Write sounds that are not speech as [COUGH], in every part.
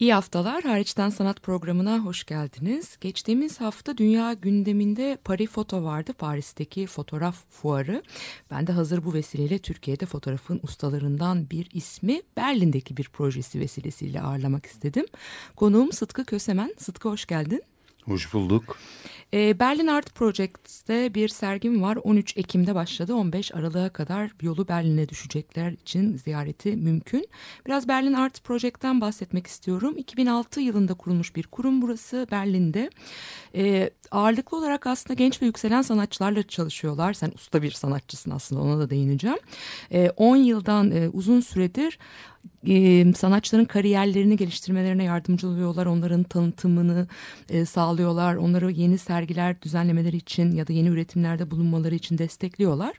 İyi haftalar. Hariçten Sanat programına hoş geldiniz. Geçtiğimiz hafta dünya gündeminde Paris Foto vardı. Paris'teki fotoğraf fuarı. Ben de hazır bu vesileyle Türkiye'de fotoğrafın ustalarından bir ismi Berlin'deki bir projesi vesilesiyle ağırlamak istedim. Konuğum Sıtkı Kösemen. Sıtkı hoş geldin. Hoş bulduk. Ee, Berlin Art Projects'te bir sergim var. 13 Ekim'de başladı. 15 Aralık'a kadar yolu Berlin'e düşecekler için ziyareti mümkün. Biraz Berlin Art Project'ten bahsetmek istiyorum. 2006 yılında kurulmuş bir kurum burası Berlin'de. Ee, ağırlıklı olarak aslında genç ve yükselen sanatçılarla çalışıyorlar. Sen usta bir sanatçısın aslında ona da değineceğim. Ee, 10 yıldan e, uzun süredir sanatçıların kariyerlerini geliştirmelerine yardımcı oluyorlar. Onların tanıtımını sağlıyorlar. Onları yeni sergiler düzenlemeleri için ya da yeni üretimlerde bulunmaları için destekliyorlar.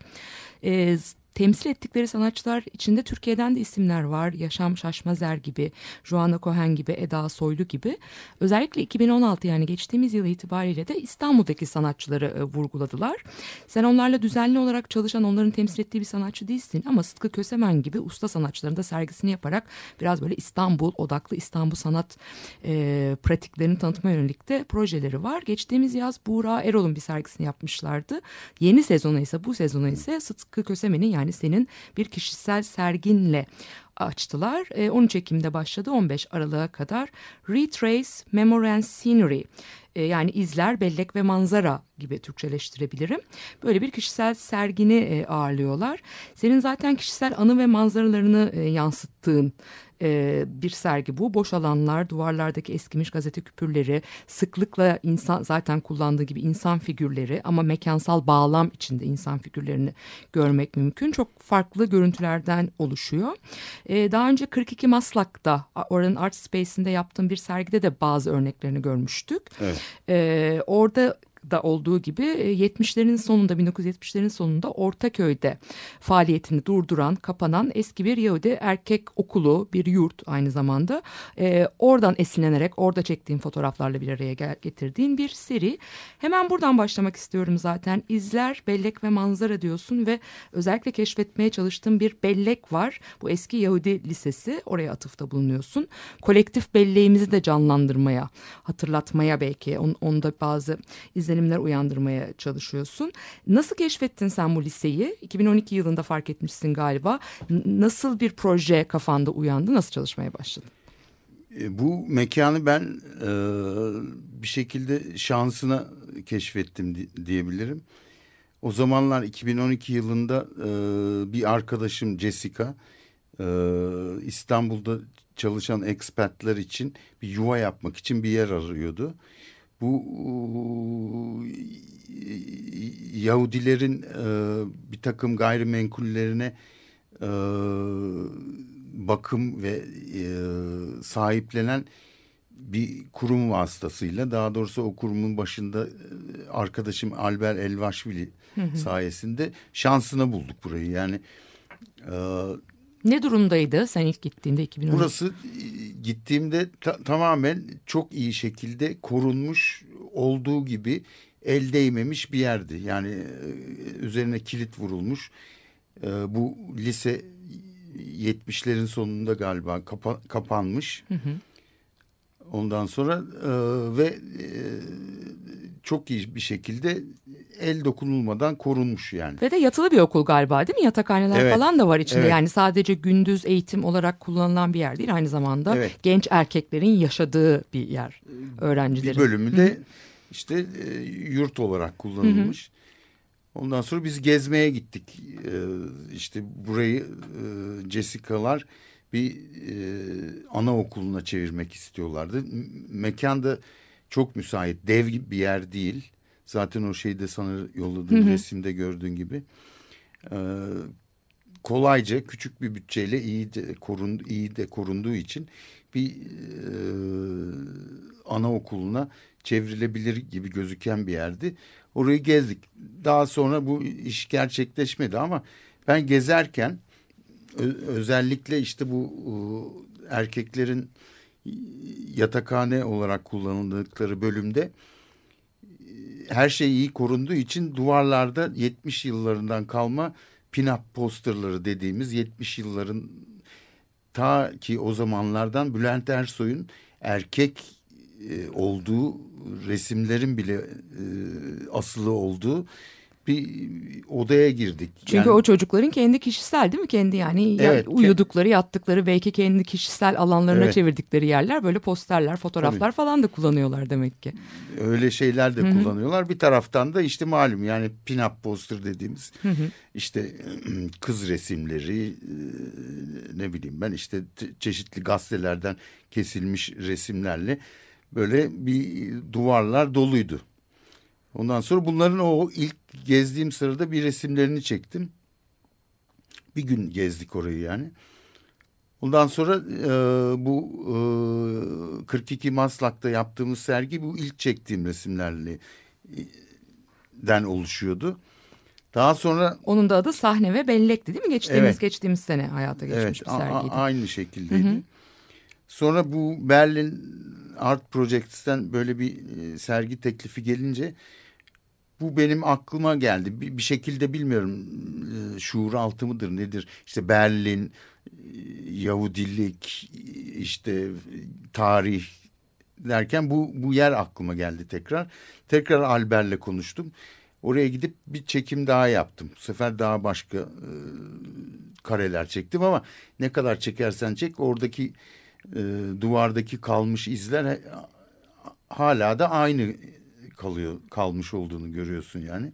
E, temsil ettikleri sanatçılar içinde Türkiye'den de isimler var. Yaşam Şaşmazer gibi, Joanna Cohen gibi, Eda Soylu gibi. Özellikle 2016 yani geçtiğimiz yıl itibariyle de İstanbul'daki sanatçıları e, vurguladılar. Sen onlarla düzenli olarak çalışan, onların temsil ettiği bir sanatçı değilsin ama Sıtkı Kösemen gibi usta sanatçıların da sergisini yaparak biraz böyle İstanbul odaklı İstanbul sanat e, pratiklerini tanıtma yönelik de projeleri var. Geçtiğimiz yaz Buğra Erol'un bir sergisini yapmışlardı. Yeni sezonu ise bu sezonu ise Sıtkı Kösemen'in yani senin bir kişisel serginle açtılar. E, 13 Ekim'de başladı 15 Aralık'a kadar Retrace Memory and Scenery e, yani izler, bellek ve manzara gibi Türkçeleştirebilirim. Böyle bir kişisel sergini e, ağırlıyorlar. Senin zaten kişisel anı ve manzaralarını e, yansıttığın e, bir sergi bu. Boş alanlar, duvarlardaki eskimiş gazete küpürleri, sıklıkla insan zaten kullandığı gibi insan figürleri ama mekansal bağlam içinde insan figürlerini görmek mümkün. Çok farklı görüntülerden oluşuyor. E, daha önce 42 Maslak'ta oranın Art Space'inde yaptığım bir sergide de bazı örneklerini görmüştük. Evet. E, orada da olduğu gibi 70'lerin sonunda 1970'lerin sonunda Ortaköy'de faaliyetini durduran, kapanan eski bir Yahudi erkek okulu, bir yurt aynı zamanda. E, oradan esinlenerek orada çektiğim fotoğraflarla bir araya getirdiğin bir seri. Hemen buradan başlamak istiyorum zaten. İzler, bellek ve manzara diyorsun ve özellikle keşfetmeye çalıştığım bir bellek var. Bu eski Yahudi lisesi. Oraya atıfta bulunuyorsun. Kolektif belleğimizi de canlandırmaya, hatırlatmaya belki. On, onda bazı izlenimler uyandırmaya çalışıyorsun. Nasıl keşfettin sen bu liseyi? 2012 yılında fark etmişsin galiba. Nasıl bir proje kafanda uyandı? Nasıl çalışmaya başladın? E, bu mekanı ben e, bir şekilde şansına keşfettim di diyebilirim. O zamanlar 2012 yılında e, bir arkadaşım Jessica e, İstanbul'da çalışan expatler için bir yuva yapmak için bir yer arıyordu. Bu Yahudilerin e, bir takım gayrimenkullerine e, bakım ve e, sahiplenen bir kurum vasıtasıyla daha doğrusu o kurumun başında arkadaşım Albert Elvaşvili hı hı. sayesinde şansına bulduk burayı yani e, ne durumdaydı sen ilk gittiğinde 2010? Burası gittiğimde ta tamamen çok iyi şekilde korunmuş olduğu gibi el değmemiş bir yerdi. Yani üzerine kilit vurulmuş. Bu lise 70'lerin sonunda galiba kapa kapanmış. Hı hı. Ondan sonra e, ve e, çok iyi bir şekilde el dokunulmadan korunmuş yani. Ve de yatılı bir okul galiba değil mi? Yatakhaneler evet. falan da var içinde. Evet. Yani sadece gündüz eğitim olarak kullanılan bir yer değil. Aynı zamanda evet. genç erkeklerin yaşadığı bir yer öğrencilerin. Bir bölümü de işte e, yurt olarak kullanılmış. Hı hı. Ondan sonra biz gezmeye gittik. E, işte burayı e, Jessica'lar bir e, anaokuluna çevirmek istiyorlardı. Mekanda Çok müsait. Dev gibi bir yer değil. Zaten o şeyde sana yolladığım resimde gördüğün gibi. Ee, kolayca küçük bir bütçeyle iyi de, korun, iyi de korunduğu için bir e, anaokuluna çevrilebilir gibi gözüken bir yerdi. Orayı gezdik. Daha sonra bu iş gerçekleşmedi ama ben gezerken özellikle işte bu e, erkeklerin yatakhane olarak kullanıldıkları bölümde her şey iyi korunduğu için duvarlarda 70 yıllarından kalma pin-up posterları dediğimiz 70 yılların ta ki o zamanlardan Bülent Ersoy'un erkek e, olduğu resimlerin bile e, asılı olduğu bir odaya girdik. Çünkü Yani- o çocukların kendi kişisel değil mi? Kendi yani ya- Evet, uyudukları, yattıkları belki kendi kişisel alanlarına Evet. çevirdikleri yerler böyle posterler, fotoğraflar falan da kullanıyorlar demek ki. öyle şeyler de kullanıyorlar. Bir taraftan da işte malum yani pin-up poster dediğimiz işte [CLEARS THROAT] kız resimleri e, ne bileyim ben işte te- çeşitli gazetelerden kesilmiş resimlerle böyle bir duvarlar doluydu. Ondan sonra bunların o ilk gezdiğim sırada bir resimlerini çektim. Bir gün gezdik orayı yani. Ondan sonra e, bu e, 42 Maslak'ta yaptığımız sergi bu ilk çektiğim resimlerle den oluşuyordu. Daha sonra Onun da adı Sahne ve Bellek'ti değil mi? Geçtiğimiz Evet. geçtiğimiz sene hayata geçmiş evet bir sergiydi. aynı şekildeydi. Sonra bu Berlin Art Projects'ten böyle bir e, sergi teklifi gelince bu benim aklıma geldi. Bir, bir şekilde bilmiyorum e, şuur altı mıdır nedir? İşte Berlin, e, Yahudilik, işte e, tarih derken bu bu yer aklıma geldi tekrar. Tekrar Albert'le konuştum. Oraya gidip bir çekim daha yaptım. Bu sefer daha başka e, kareler çektim ama ne kadar çekersen çek oradaki e, duvardaki kalmış izler hala da aynı kalıyor kalmış olduğunu görüyorsun yani.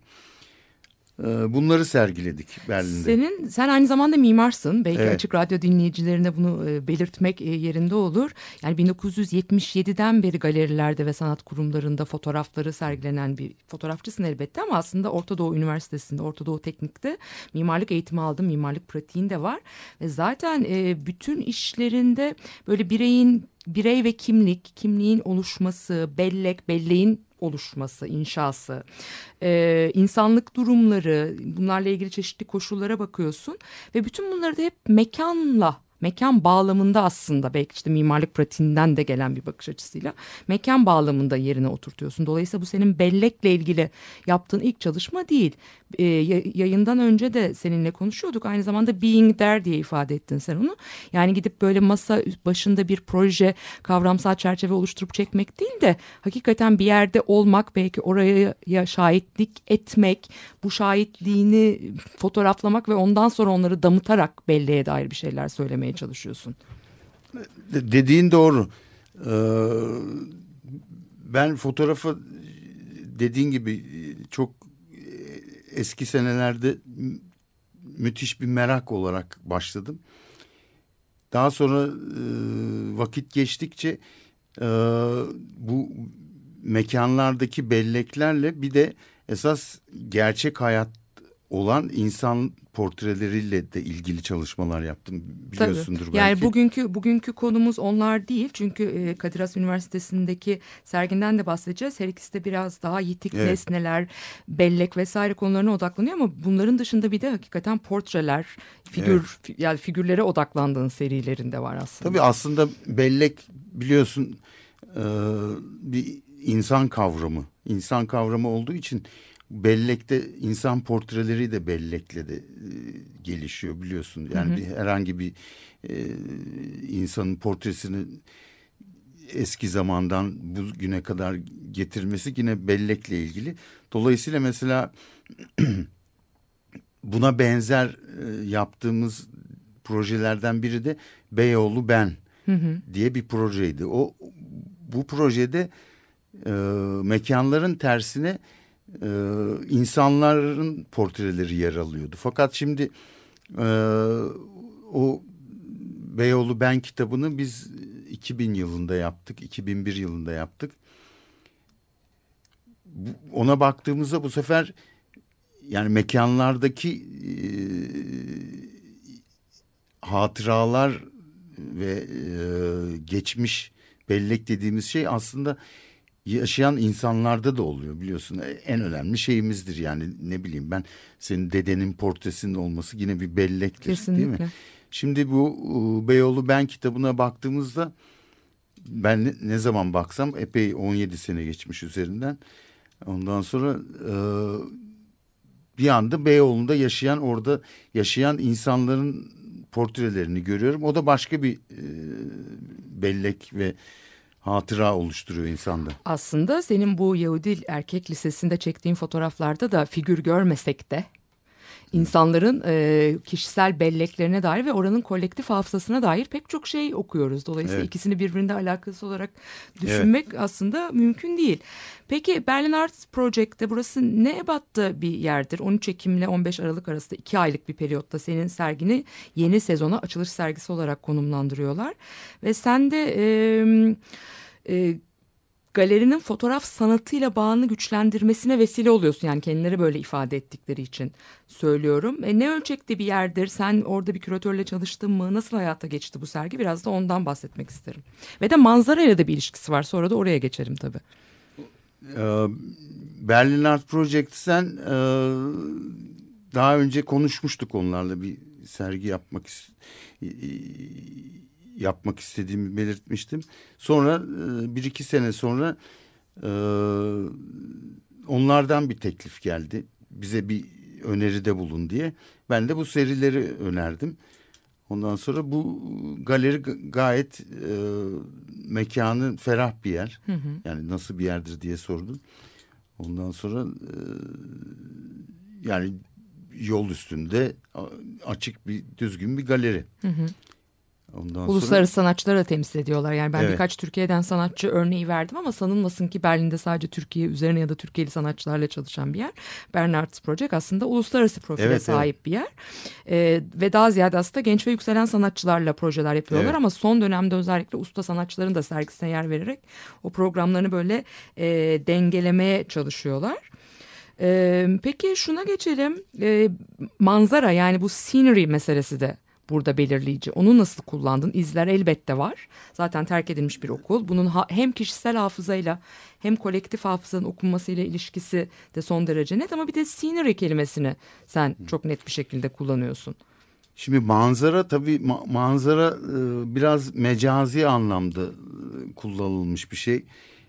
E, bunları sergiledik Berlin'de. Senin sen aynı zamanda mimarsın. Belki Evet. açık radyo dinleyicilerine bunu e, belirtmek e, yerinde olur. Yani 1977'den beri galerilerde ve sanat kurumlarında fotoğrafları sergilenen bir fotoğrafçısın elbette ama aslında Orta Doğu Üniversitesi'nde, Orta Doğu Teknik'te mimarlık eğitimi aldım. Mimarlık pratiğin de var. Ve zaten e, bütün işlerinde böyle bireyin birey ve kimlik, kimliğin oluşması, bellek, belleğin oluşması, inşası, e, insanlık durumları, bunlarla ilgili çeşitli koşullara bakıyorsun ve bütün bunları da hep mekanla mekan bağlamında aslında belki işte mimarlık pratiğinden de gelen bir bakış açısıyla mekan bağlamında yerine oturtuyorsun. Dolayısıyla bu senin bellekle ilgili yaptığın ilk çalışma değil. Ya- yayından önce de seninle konuşuyorduk. Aynı zamanda being there diye ifade ettin sen onu. Yani gidip böyle masa başında bir proje kavramsal çerçeve oluşturup çekmek değil de hakikaten bir yerde olmak belki oraya ya şahitlik etmek bu şahitliğini fotoğraflamak ve ondan sonra onları damıtarak belleğe dair bir şeyler söylemeye çalışıyorsun. De- Dediğin doğru. Ee, ben fotoğrafa dediğin gibi çok eski senelerde mü- müthiş bir merak olarak başladım. Daha sonra e, vakit geçtikçe e, bu mekanlardaki belleklerle bir de esas gerçek hayat olan insan portreleriyle de ilgili çalışmalar yaptım. Biliyorsundur Tabii. belki. Yani bugünkü bugünkü konumuz onlar değil. Çünkü e, Kadir Has Üniversitesi'ndeki serginden de bahsedeceğiz. Her ikisi de biraz daha yitik Evet. nesneler, bellek vesaire konularına odaklanıyor ama bunların dışında bir de hakikaten portreler, figür fi- yani figürlere odaklandığın serilerinde var aslında. Tabii aslında bellek biliyorsun e, bir insan kavramı. İnsan kavramı olduğu için bellekte insan portreleri de bellekle de e, gelişiyor biliyorsun. Yani bir herhangi bir e, insanın portresini eski zamandan bugüne kadar getirmesi yine bellekle ilgili. Dolayısıyla mesela [CLEARS THROAT] buna benzer e, yaptığımız projelerden biri de Beyoğlu Ben diye bir projeydi. O bu projede e, mekanların tersine e, insanların portreleri yer alıyordu. Fakat şimdi e, o Beyoğlu Ben kitabını biz 2000 yılında yaptık, 2001 yılında yaptık. ona baktığımızda bu sefer yani mekanlardaki e, hatıralar ve e, geçmiş bellek dediğimiz şey aslında yaşayan insanlarda da oluyor biliyorsun. En önemli şeyimizdir yani ne bileyim ben senin dedenin portresinin olması yine bir bellektir değil mi? Kesinlikle. Şimdi bu e, Beyoğlu Ben kitabına baktığımızda ben ne, ne zaman baksam epey 17 sene geçmiş üzerinden. Ondan sonra e, bir anda Beyoğlu'nda yaşayan orada yaşayan insanların portrelerini görüyorum. O da başka bir e, bellek ve hatıra oluşturuyor insanda. Aslında senin bu Yahudi erkek lisesinde çektiğin fotoğraflarda da figür görmesek de insanların e, kişisel belleklerine dair ve oranın kolektif hafızasına dair pek çok şey okuyoruz. Dolayısıyla Evet. ikisini birbirinde alakası olarak düşünmek aslında mümkün değil. Peki Berlin Arts Project'te burası ne ebatta bir yerdir? 13 Ekim ile 15 Aralık arasında iki aylık bir periyotta senin sergini yeni sezona açılış sergisi olarak konumlandırıyorlar. Ve sen de... E, e, galerinin fotoğraf sanatıyla bağını güçlendirmesine vesile oluyorsun. Yani kendileri böyle ifade ettikleri için söylüyorum. E, ne ölçekte bir yerdir? Sen orada bir küratörle çalıştın mı? Nasıl hayata geçti bu sergi? Biraz da ondan bahsetmek isterim. Ve de manzarayla da bir ilişkisi var. Sonra da oraya geçerim tabii. Ee, Berlin Art Project'sen e, daha önce konuşmuştuk onlarla bir sergi yapmak yapmak istediğimi belirtmiştim. Sonra e, bir iki sene sonra e, onlardan bir teklif geldi. Bize bir öneride bulun diye. Ben de bu serileri önerdim. Ondan sonra bu galeri gayet e, mekanı ferah bir yer. Yani nasıl bir yerdir diye sordum. Ondan sonra e, yani yol üstünde açık bir düzgün bir galeri. Ondan Uluslararası sanatçıları da temsil ediyorlar. Yani ben Evet. birkaç Türkiye'den sanatçı örneği verdim ama sanılmasın ki Berlin'de sadece Türkiye üzerine ya da Türkiye'li sanatçılarla çalışan bir yer. Berlin Arts Project aslında uluslararası profile Evet, sahip bir yer. Ee, ve daha ziyade aslında genç ve yükselen sanatçılarla projeler yapıyorlar Evet. ama son dönemde özellikle usta sanatçıların da sergisine yer vererek o programlarını böyle e, dengelemeye çalışıyorlar. Ee, peki şuna geçelim. Ee, manzara yani bu scenery meselesi de burada belirleyici. Onu nasıl kullandın? İzler elbette var. Zaten terk edilmiş bir okul. Bunun hem kişisel hafızayla hem kolektif hafızanın okunmasıyla ilişkisi de son derece net ama bir de scenery kelimesini sen çok net bir şekilde kullanıyorsun. Şimdi manzara tabii ma- manzara e, biraz mecazi anlamda e, kullanılmış bir şey.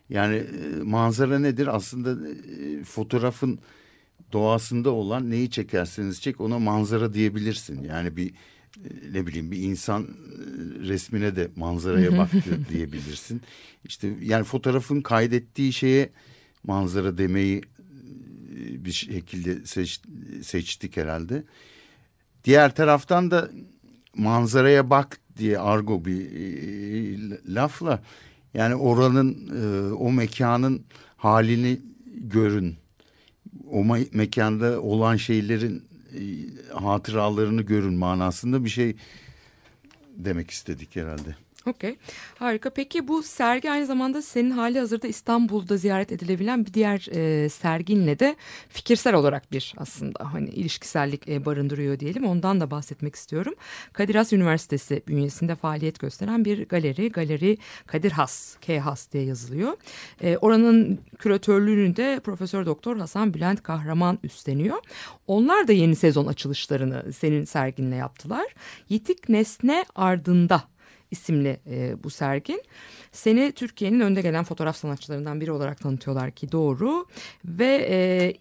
Yani e, manzara nedir? Aslında e, fotoğrafın doğasında olan neyi çekerseniz çek ona manzara diyebilirsin. Yani bir ne bileyim bir insan e, resmine de manzaraya [LAUGHS] baktı diyebilirsin. İşte yani fotoğrafın kaydettiği şeye manzara demeyi e, bir şekilde seç- seçtik herhalde. Diğer taraftan da manzaraya bak diye argo bir e, lafla yani oranın e, o mekanın halini görün. O me- mekanda olan şeylerin e, hatıralarını görün manasında bir şey demek istedik herhalde. [LAUGHS] Okey. Harika. Peki bu sergi aynı zamanda senin hali hazırda İstanbul'da ziyaret edilebilen bir diğer e, serginle de fikirsel olarak bir aslında hani ilişkisellik e, barındırıyor diyelim. Ondan da bahsetmek istiyorum. Kadir Has Üniversitesi bünyesinde faaliyet gösteren bir galeri. Galeri Kadir Has, K Has diye yazılıyor. E, oranın küratörlüğünü de Profesör Doktor Hasan Bülent Kahraman üstleniyor. Onlar da yeni sezon açılışlarını senin serginle yaptılar. Yitik Nesne Ardında isimli e, bu sergin. Seni Türkiye'nin önde gelen fotoğraf sanatçılarından biri olarak tanıtıyorlar ki doğru. Ve e,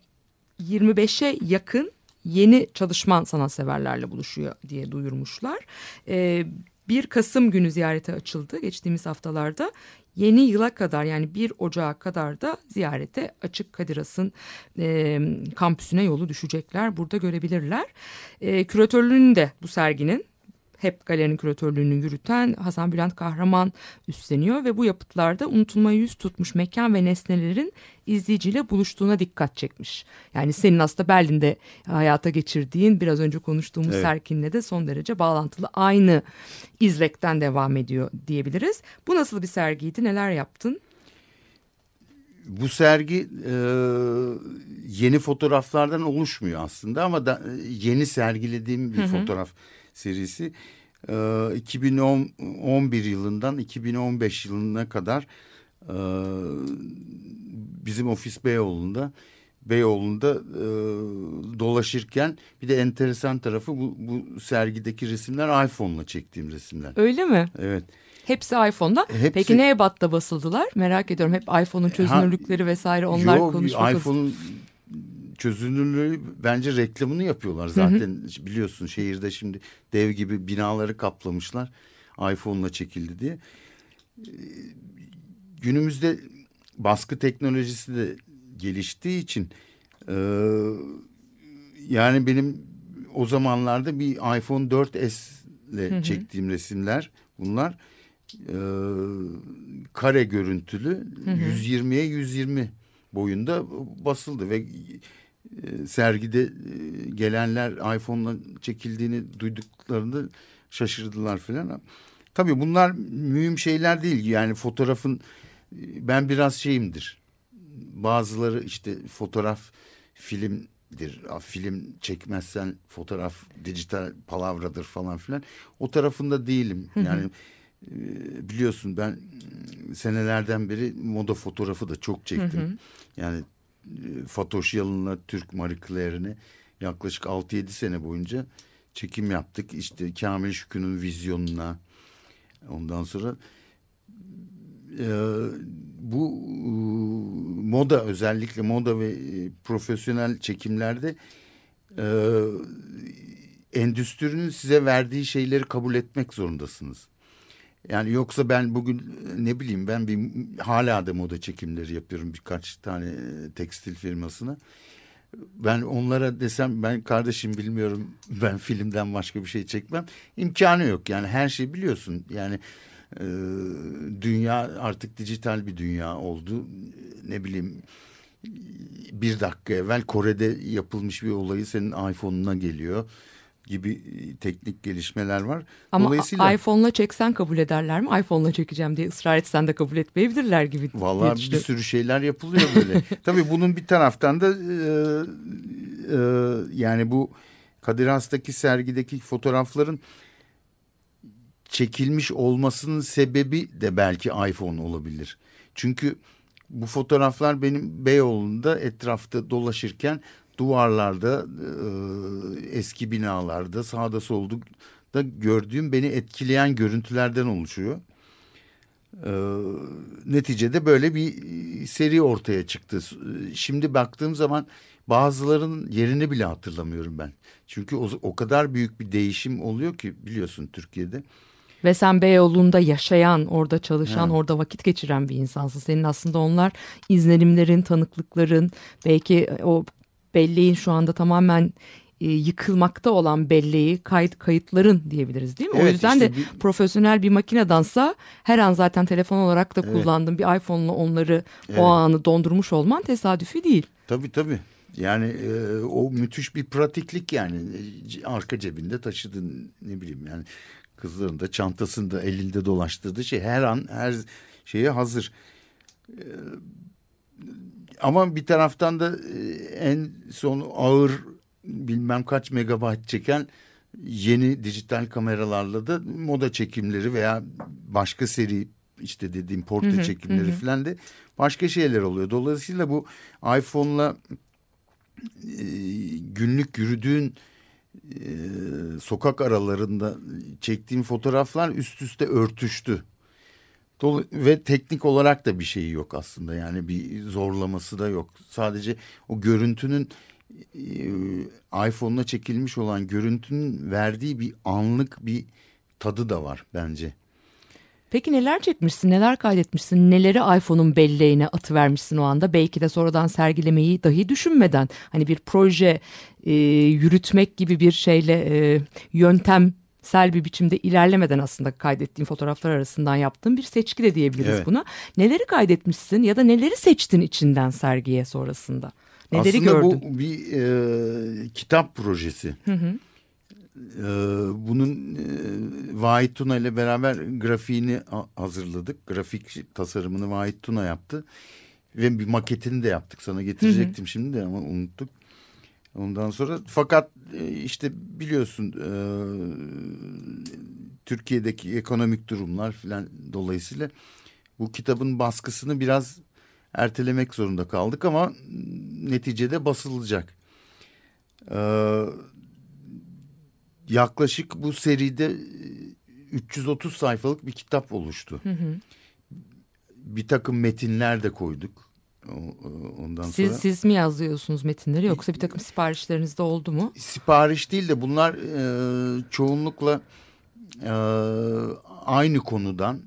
25'e yakın yeni çalışman sanatseverlerle buluşuyor diye duyurmuşlar. E, 1 Kasım günü ziyarete açıldı geçtiğimiz haftalarda. Yeni yıla kadar yani 1 Ocağı kadar da ziyarete açık Kadir Has'ın e, kampüsüne yolu düşecekler. Burada görebilirler. E, küratörlüğünü de bu serginin hep galerinin küratörlüğünü yürüten Hasan Bülent Kahraman üstleniyor ve bu yapıtlarda unutulmaya yüz tutmuş mekan ve nesnelerin izleyiciyle buluştuğuna dikkat çekmiş. Yani senin aslında Berlin'de hayata geçirdiğin biraz önce konuştuğumuz Evet. Serkin'le de son derece bağlantılı aynı izlekten devam ediyor diyebiliriz. Bu nasıl bir sergiydi neler yaptın? bu sergi e, yeni fotoğraflardan oluşmuyor aslında ama da, yeni sergilediğim bir fotoğraf serisi. E, 2011 yılından 2015 yılına kadar e, bizim ofis Beyoğlu'nda Beyoğlu'nda e, dolaşırken bir de enteresan tarafı bu, bu sergideki resimler iPhone'la çektiğim resimler. Öyle mi? Evet. Hepsi iPhone'da. Hepsi- Peki ne ebatta basıldılar? Merak ediyorum. Hep iPhone'un çözünürlükleri vesaire onlar Yo, konuşmak iPhone çözünürlüğü bence reklamını yapıyorlar zaten. Biliyorsun şehirde şimdi dev gibi binaları kaplamışlar. iPhone'la çekildi diye. Ee, Günümüzde baskı teknolojisi de geliştiği için e, yani benim o zamanlarda bir iPhone 4S ile çektiğim resimler bunlar. E, kare görüntülü 120'ye 120 boyunda basıldı ve sergide e, gelenler iPhone'la çekildiğini duyduklarında şaşırdılar falan. Tabii bunlar mühim şeyler değil. Yani fotoğrafın e, ben biraz şeyimdir. Bazıları işte fotoğraf filmdir. Film çekmezsen fotoğraf dijital palavradır falan filan. O tarafında değilim. Yani e, biliyorsun ben e, senelerden beri moda fotoğrafı da çok çektim. Yani e, Fatoş Yalın'la Türk Marie Claire'ini yaklaşık 6-7 sene boyunca çekim yaptık. İşte Kamil Şükrü'nün vizyonuna ondan sonra e, bu e, moda özellikle moda ve e, profesyonel çekimlerde e, endüstrinin size verdiği şeyleri kabul etmek zorundasınız. Yani yoksa ben bugün ne bileyim ben bir hala da moda çekimleri yapıyorum birkaç tane e, tekstil firmasına. Ben onlara desem ben kardeşim bilmiyorum ben filmden başka bir şey çekmem. İmkanı yok. Yani her şeyi biliyorsun. Yani e, dünya artık dijital bir dünya oldu. Ne bileyim bir dakika evvel Kore'de yapılmış bir olayı senin iPhone'una geliyor gibi e, teknik gelişmeler var. Ama Dolayısıyla iPhone'la çeksen kabul ederler mi? iPhone'la çekeceğim diye ısrar etsen de kabul etmeyebilirler gibi. Vallahi bir sürü şeyler yapılıyor böyle. [LAUGHS] Tabii bunun bir taraftan da e, e, yani bu Kadir Has'taki sergideki fotoğrafların çekilmiş olmasının sebebi de belki iPhone olabilir. Çünkü bu fotoğraflar benim Beyoğlu'nda etrafta dolaşırken duvarlarda, e, eski binalarda, sağda solda da gördüğüm beni etkileyen görüntülerden oluşuyor. Ee, neticede böyle bir e, seri ortaya çıktı. E, Şimdi baktığım zaman bazılarının yerini bile hatırlamıyorum ben. Çünkü o, o kadar büyük bir değişim oluyor ki biliyorsun Türkiye'de. Ve sen Beyoğlu'nda yaşayan, orada çalışan, orada vakit geçiren bir insansın. Senin aslında onlar izlenimlerin, tanıklıkların, belki o belleğin şu anda tamamen e, yıkılmakta olan belleği kayıt kayıtların diyebiliriz değil mi? o Evet, yüzden işte de bir- profesyonel bir makinedansa her an zaten telefon olarak da kullandığın bir iPhone'la onları o anı dondurmuş olman tesadüfi değil. Tabii tabii. Yani e, o müthiş bir pratiklik yani E, arka cebinde taşıdın ne bileyim yani kızların da çantasında elinde dolaştırdığı şey her an her şeye hazır. E, ama bir taraftan da e, en son ağır bilmem kaç megabayt çeken yeni dijital kameralarla da moda çekimleri veya başka seri işte dediğim portre çekimleri falan da başka şeyler oluyor. Dolayısıyla bu iPhone'la e, günlük yürüdüğün e, sokak aralarında çektiğim fotoğraflar üst üste örtüştü. Dolu- ve teknik olarak da bir şeyi yok aslında yani bir zorlaması da yok. Sadece o görüntünün e, iPhone'la çekilmiş olan görüntünün verdiği bir anlık bir tadı da var bence. Peki neler çekmişsin, neler kaydetmişsin, neleri iPhone'un belleğine atıvermişsin o anda? Belki de sonradan sergilemeyi dahi düşünmeden hani bir proje e, yürütmek gibi bir şeyle e, yöntemsel bir biçimde ilerlemeden aslında kaydettiğin fotoğraflar arasından yaptığın bir seçki de diyebiliriz Evet. buna. Neleri kaydetmişsin ya da neleri seçtin içinden sergiye sonrasında? Neleri Aslında gördün? bu bir e, kitap projesi. E, bunun e, Vahit Tuna ile beraber grafiğini hazırladık. Grafik tasarımını Vahit Tuna yaptı. Ve bir maketini de yaptık. Sana getirecektim şimdi de ama unuttuk. Ondan sonra fakat e, işte biliyorsun e, Türkiye'deki ekonomik durumlar filan dolayısıyla bu kitabın baskısını biraz ertelemek zorunda kaldık ama neticede basılacak. Ee, yaklaşık bu seride e, 330 sayfalık bir kitap oluştu. Bir takım metinler de koyduk. O- Ondan Siz, sonra siz mi yazıyorsunuz metinleri yoksa bir takım siparişleriniz de oldu mu? sipariş değil de bunlar e, çoğunlukla e, aynı konudan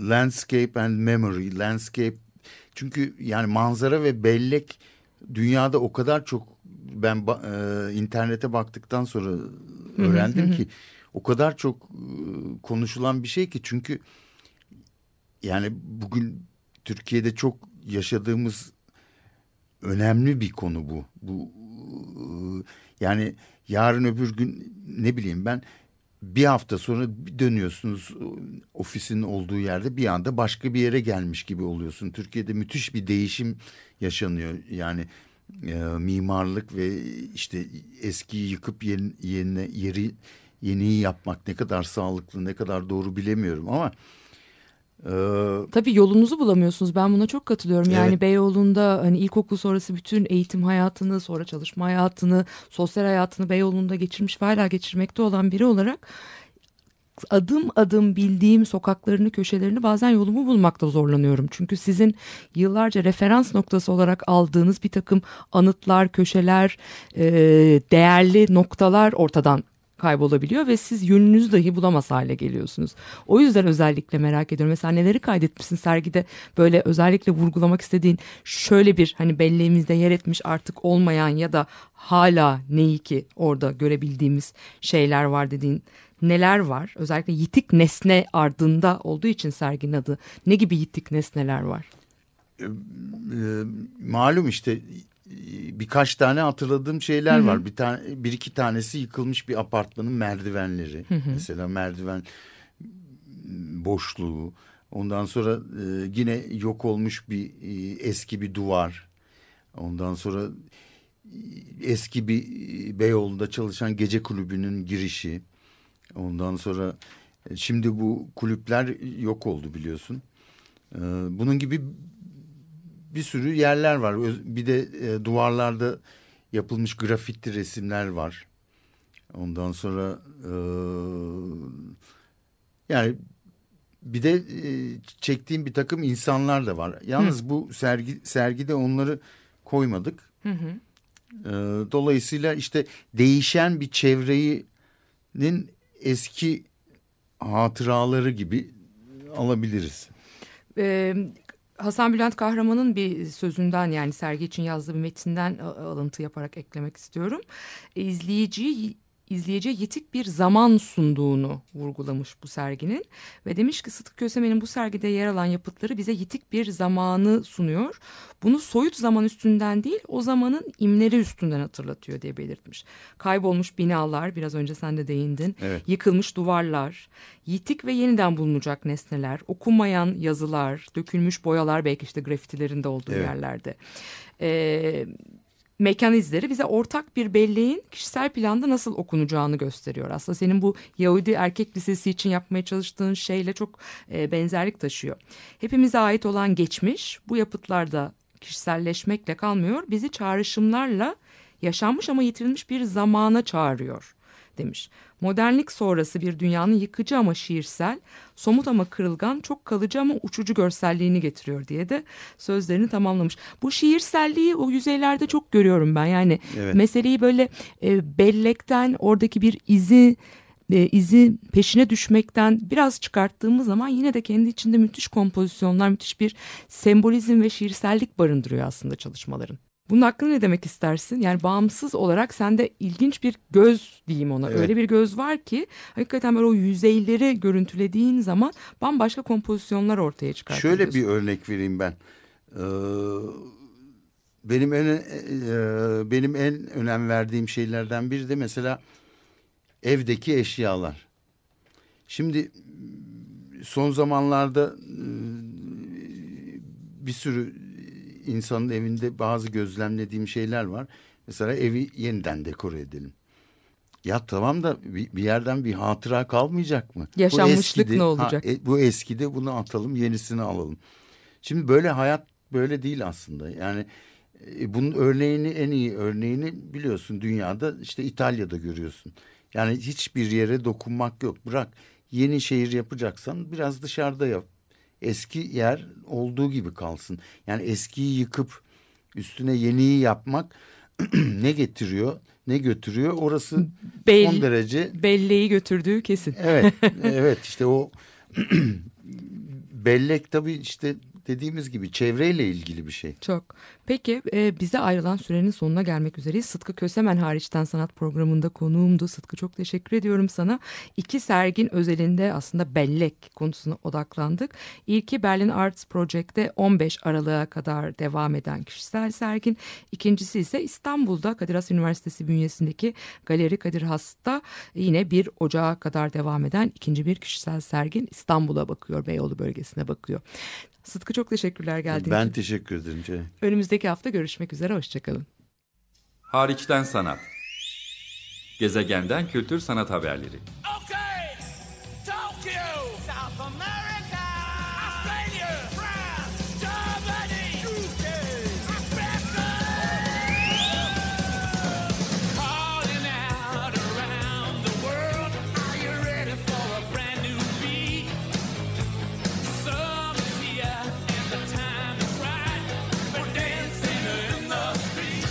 landscape and memory landscape çünkü yani manzara ve bellek dünyada o kadar çok ben e, internete baktıktan sonra öğrendim ki o kadar çok e, konuşulan bir şey ki çünkü yani bugün Türkiye'de çok yaşadığımız önemli bir konu bu. Bu yani yarın öbür gün ne bileyim ben bir hafta sonra dönüyorsunuz ofisin olduğu yerde bir anda başka bir yere gelmiş gibi oluyorsun. Türkiye'de müthiş bir değişim yaşanıyor. Yani e, mimarlık ve işte eskiyi yıkıp yeni, yerine yeri yeniyi yapmak ne kadar sağlıklı ne kadar doğru bilemiyorum ama e, Tabii yolunuzu bulamıyorsunuz. Ben buna çok katılıyorum. Yani Evet. Beyoğlu'nda hani ilkokul sonrası bütün eğitim hayatını, sonra çalışma hayatını, sosyal hayatını Beyoğlu'nda geçirmiş ve hala geçirmekte olan biri olarak adım adım bildiğim sokaklarını, köşelerini bazen yolumu bulmakta zorlanıyorum. Çünkü sizin yıllarca referans noktası olarak aldığınız bir takım anıtlar, köşeler, e, değerli noktalar ortadan kaybolabiliyor ve siz yönünüzü dahi bulamaz hale geliyorsunuz. O yüzden özellikle merak ediyorum. Mesela neleri kaydetmişsin sergide böyle özellikle vurgulamak istediğin şöyle bir hani belleğimizde yer etmiş artık olmayan ya da hala neyi ki orada görebildiğimiz şeyler var dediğin neler var? Özellikle yitik nesne ardında olduğu için serginin adı. Ne gibi yitik nesneler var? e, malum işte e, birkaç tane hatırladığım şeyler var. Bir tane bir iki tanesi yıkılmış bir apartmanın merdivenleri. Mesela merdiven boşluğu. Ondan sonra e, yine yok olmuş bir e, eski bir duvar. Ondan sonra e, eski bir e, Beyoğlu'nda çalışan gece kulübünün girişi. Ondan sonra e, şimdi bu kulüpler yok oldu biliyorsun. E, bunun gibi bir sürü yerler var. Bir de e, duvarlarda yapılmış grafiti resimler var. Ondan sonra e, yani bir de e, çektiğim bir takım insanlar da var. Yalnız bu sergi sergide onları koymadık. E, dolayısıyla işte değişen bir çevrenin eski hatıraları gibi alabiliriz. Ee, Hasan Bülent Kahraman'ın bir sözünden yani sergi için yazdığı bir metinden a- alıntı yaparak eklemek istiyorum. İzleyiciyi izleyiciye yitik bir zaman sunduğunu vurgulamış bu serginin ve demiş ki Sıtkı Kösemen'in bu sergide yer alan yapıtları bize yitik bir zamanı sunuyor. Bunu soyut zaman üstünden değil o zamanın imleri üstünden hatırlatıyor diye belirtmiş. Kaybolmuş binalar biraz önce sen de değindin. Evet. Yıkılmış duvarlar, yitik ve yeniden bulunacak nesneler, okunmayan yazılar, dökülmüş boyalar belki işte grafitilerin de olduğu Evet. yerlerde. Ee, mekan izleri bize ortak bir belleğin kişisel planda nasıl okunacağını gösteriyor. Aslında senin bu Yahudi erkek lisesi için yapmaya çalıştığın şeyle çok e, benzerlik taşıyor. Hepimize ait olan geçmiş bu yapıtlarda kişiselleşmekle kalmıyor. Bizi çağrışımlarla yaşanmış ama yitirilmiş bir zamana çağırıyor demiş. Modernlik sonrası bir dünyanın yıkıcı ama şiirsel, somut ama kırılgan, çok kalıcı ama uçucu görselliğini getiriyor diye de sözlerini tamamlamış. Bu şiirselliği o yüzeylerde çok görüyorum ben. Yani Evet. meseleyi böyle e, bellekten oradaki bir izi e, izi peşine düşmekten biraz çıkarttığımız zaman yine de kendi içinde müthiş kompozisyonlar, müthiş bir sembolizm ve şiirsellik barındırıyor aslında çalışmaların. Bunun hakkında ne demek istersin? Yani bağımsız olarak sende ilginç bir göz diyeyim ona. Evet. Öyle bir göz var ki hakikaten böyle o yüzeyleri görüntülediğin zaman bambaşka kompozisyonlar ortaya çıkartıyorsun. Şöyle bir örnek vereyim ben. Ee, benim en e, benim en önem verdiğim şeylerden biri de mesela evdeki eşyalar. Şimdi son zamanlarda e, bir sürü insanın evinde bazı gözlemlediğim şeyler var. Mesela evi yeniden dekore edelim. Ya tamam da bir, bir yerden bir hatıra kalmayacak mı? Bu Yaşanmışlık eskidi, ne olacak? Ha, e, bu eskide bunu atalım yenisini alalım. Şimdi böyle hayat böyle değil aslında. Yani e, bunun örneğini en iyi örneğini biliyorsun dünyada işte İtalya'da görüyorsun. Yani hiçbir yere dokunmak yok. Bırak yeni şehir yapacaksan biraz dışarıda yap. Eski yer olduğu gibi kalsın. Yani eskiyi yıkıp üstüne yeniyi yapmak [CLEARS THROAT] ne getiriyor, ne götürüyor orası Bel- son derece Belleği götürdüğü kesin. Evet, [LAUGHS] evet işte o [CLEARS THROAT] bellek tabii işte dediğimiz gibi çevreyle ilgili bir şey. Çok. Peki e, bize ayrılan sürenin sonuna gelmek üzereyiz. Sıtkı Kösemen hariçten sanat programında konuğumdu. Sıtkı çok teşekkür ediyorum sana. İki sergin özelinde aslında bellek konusuna odaklandık. İlki Berlin Arts Project'te 15 Aralık'a kadar devam eden kişisel sergin. İkincisi ise İstanbul'da Kadir Has Üniversitesi bünyesindeki Galeri Kadir Has'ta yine 1 Ocağı kadar devam eden ikinci bir kişisel sergin İstanbul'a bakıyor. Beyoğlu bölgesine bakıyor. Sıtkı çok teşekkürler geldiğin Ben için. teşekkür ederim Cem. Önümüzdeki hafta görüşmek üzere. Hoşçakalın. Hariçten sanat. Gezegenden kültür sanat haberleri. Okay,